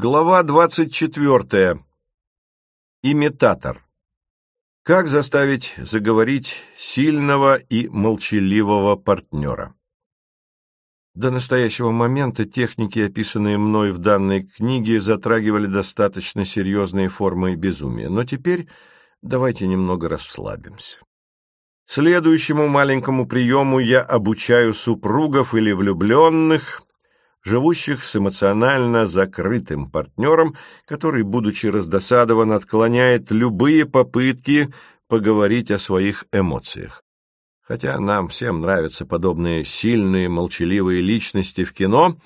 Глава двадцать четвертая. Имитатор. Как заставить заговорить сильного и молчаливого партнера? До настоящего момента техники, описанные мной в данной книге, затрагивали достаточно серьезные формы безумия, но теперь давайте немного расслабимся. Следующему маленькому приему я обучаю супругов или влюбленных, живущих с эмоционально закрытым партнером, который, будучи раздосадован, отклоняет любые попытки поговорить о своих эмоциях. Хотя нам всем нравятся подобные сильные, молчаливые личности в кино,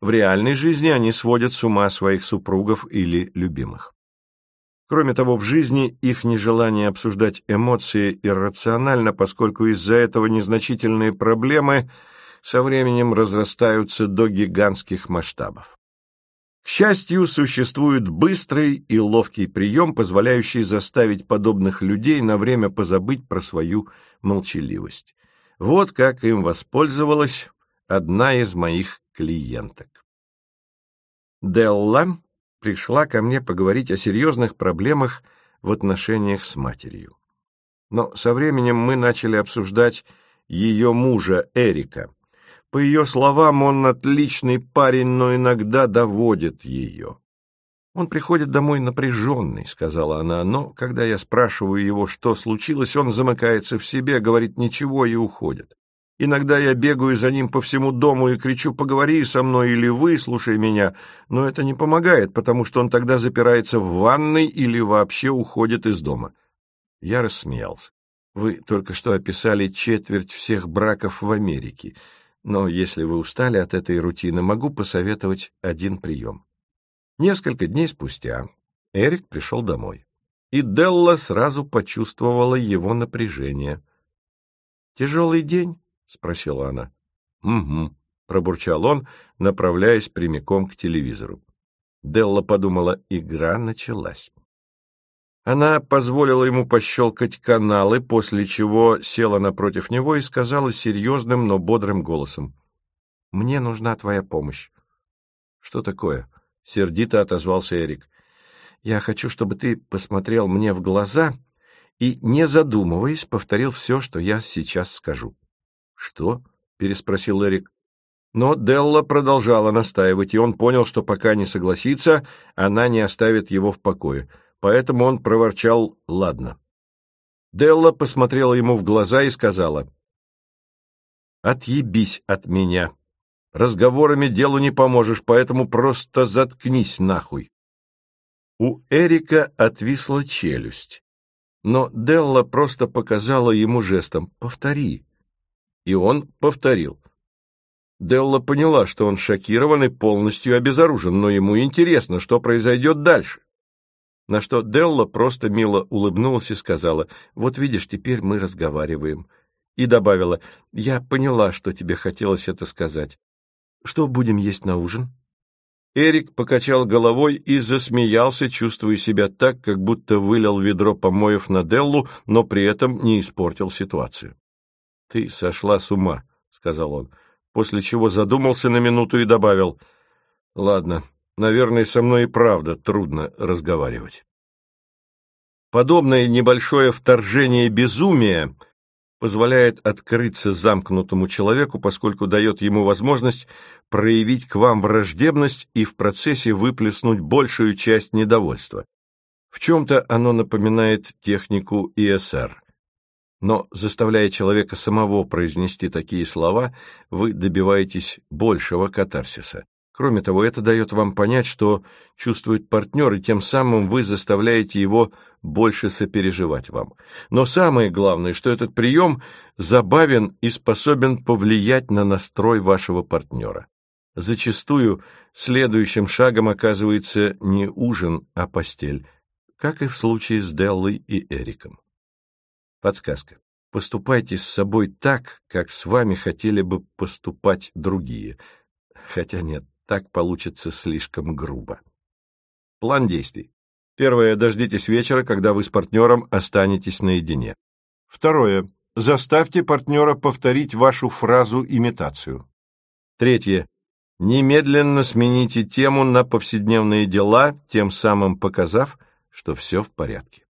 в реальной жизни они сводят с ума своих супругов или любимых. Кроме того, в жизни их нежелание обсуждать эмоции иррационально, поскольку из-за этого незначительные проблемы со временем разрастаются до гигантских масштабов. К счастью, существует быстрый и ловкий прием, позволяющий заставить подобных людей на время позабыть про свою молчаливость. Вот как им воспользовалась одна из моих клиенток. Делла пришла ко мне поговорить о серьезных проблемах в отношениях с матерью. Но со временем мы начали обсуждать ее мужа Эрика. По ее словам, он отличный парень, но иногда доводит ее. «Он приходит домой напряженный», — сказала она, но, когда я спрашиваю его, что случилось, он замыкается в себе, говорит «ничего» и уходит. Иногда я бегаю за ним по всему дому и кричу «поговори со мной» или «выслушай меня», но это не помогает, потому что он тогда запирается в ванной или вообще уходит из дома. Я рассмеялся. Вы только что описали четверть всех браков в Америке. Но если вы устали от этой рутины, могу посоветовать один прием. Несколько дней спустя Эрик пришел домой, и Делла сразу почувствовала его напряжение. «Тяжелый день?» — спросила она. «Угу», — пробурчал он, направляясь прямиком к телевизору. Делла подумала, игра началась. Она позволила ему пощелкать каналы, после чего села напротив него и сказала серьезным, но бодрым голосом. «Мне нужна твоя помощь». «Что такое?» — сердито отозвался Эрик. «Я хочу, чтобы ты посмотрел мне в глаза и, не задумываясь, повторил все, что я сейчас скажу». «Что?» — переспросил Эрик. Но Делла продолжала настаивать, и он понял, что пока не согласится, она не оставит его в покое — поэтому он проворчал «ладно». Делла посмотрела ему в глаза и сказала «Отъебись от меня. Разговорами делу не поможешь, поэтому просто заткнись нахуй». У Эрика отвисла челюсть, но Делла просто показала ему жестом «повтори». И он повторил. Делла поняла, что он шокирован и полностью обезоружен, но ему интересно, что произойдет дальше. На что Делла просто мило улыбнулась и сказала, «Вот видишь, теперь мы разговариваем». И добавила, «Я поняла, что тебе хотелось это сказать. Что будем есть на ужин?» Эрик покачал головой и засмеялся, чувствуя себя так, как будто вылил ведро помоев на Деллу, но при этом не испортил ситуацию. «Ты сошла с ума», — сказал он, после чего задумался на минуту и добавил, «Ладно, Наверное, со мной и правда трудно разговаривать. Подобное небольшое вторжение безумия позволяет открыться замкнутому человеку, поскольку дает ему возможность проявить к вам враждебность и в процессе выплеснуть большую часть недовольства. В чем-то оно напоминает технику ИСР. Но, заставляя человека самого произнести такие слова, вы добиваетесь большего катарсиса. Кроме того, это дает вам понять, что чувствует партнер, и тем самым вы заставляете его больше сопереживать вам. Но самое главное, что этот прием забавен и способен повлиять на настрой вашего партнера. Зачастую следующим шагом оказывается не ужин, а постель, как и в случае с Деллой и Эриком. Подсказка. Поступайте с собой так, как с вами хотели бы поступать другие. Хотя нет, так получится слишком грубо. План действий. Первое. Дождитесь вечера, когда вы с партнером останетесь наедине. Второе. Заставьте партнера повторить вашу фразу-имитацию. Третье. Немедленно смените тему на повседневные дела, тем самым показав, что все в порядке.